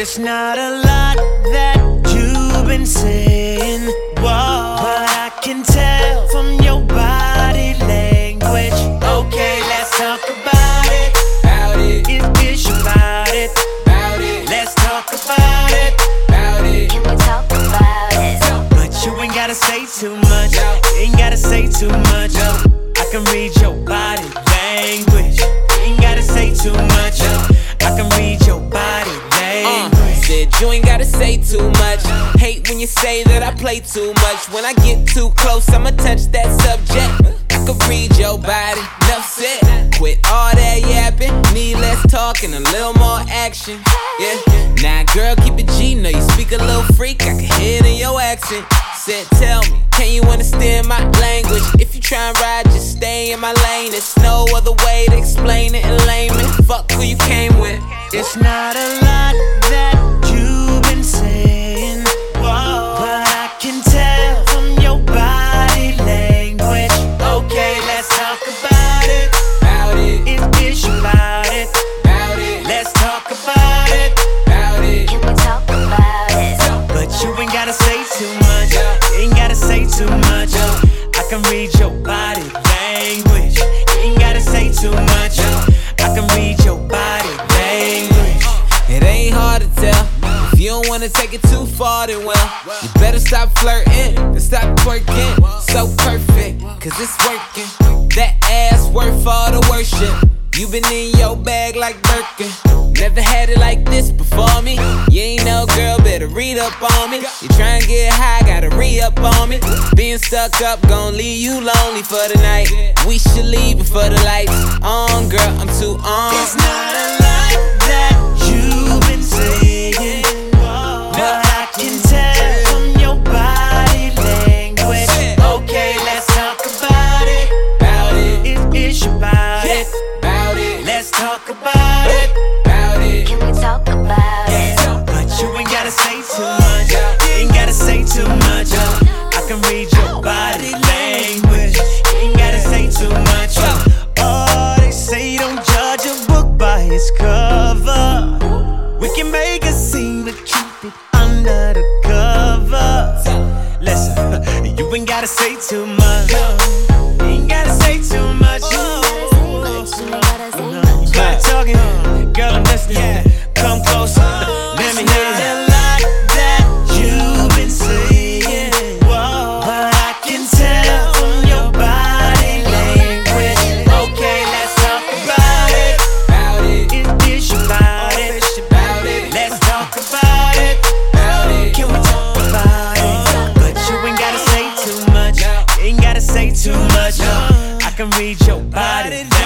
It's not a lot that you've been saying, whoa, but I can tell from your body language. Okay, let's talk about it. Bout it, It is about it. Let's talk about it. bout it. Can we talk about it? But you ain't gotta say too much. Read your body language. You ain't gotta say too much. I can read your body Uh, said you ain't gotta say too much. Hate when you say that I play too much. When I get too close, I'ma touch that subject. I could read your body, enough said. Quit all that yapping, need less talk and a little more action. Yeah, now girl, keep it G. Know you speak a little freak, I can hear it in your accent. Said, tell me, can you understand my language? If you try and ride, just stay in my lane. There's no other way to explain it in layman. Fuck who you came with. It's not a your body language. You ain't gotta say too much. I can read your body language. It ain't hard to tell. If you don't wanna take it too far, then well, you better stop flirting and stop twerking. So perfect, cause it's working. That ass worth all the worship. You been in your bag like Birkin. Never had it like this before me. You ain't no girl, better read up on me. You tryna get high, gotta re up on me. Stuck up, gon' leave you lonely for the night. We should leave before the lights on, girl. I'm too on. Body language. You ain't gotta say too much. Oh, they say don't judge a book by its cover. We can make a scene, but keep it under the cover. Listen, you ain't gotta say too much. You ain't gotta say too much. can read your body.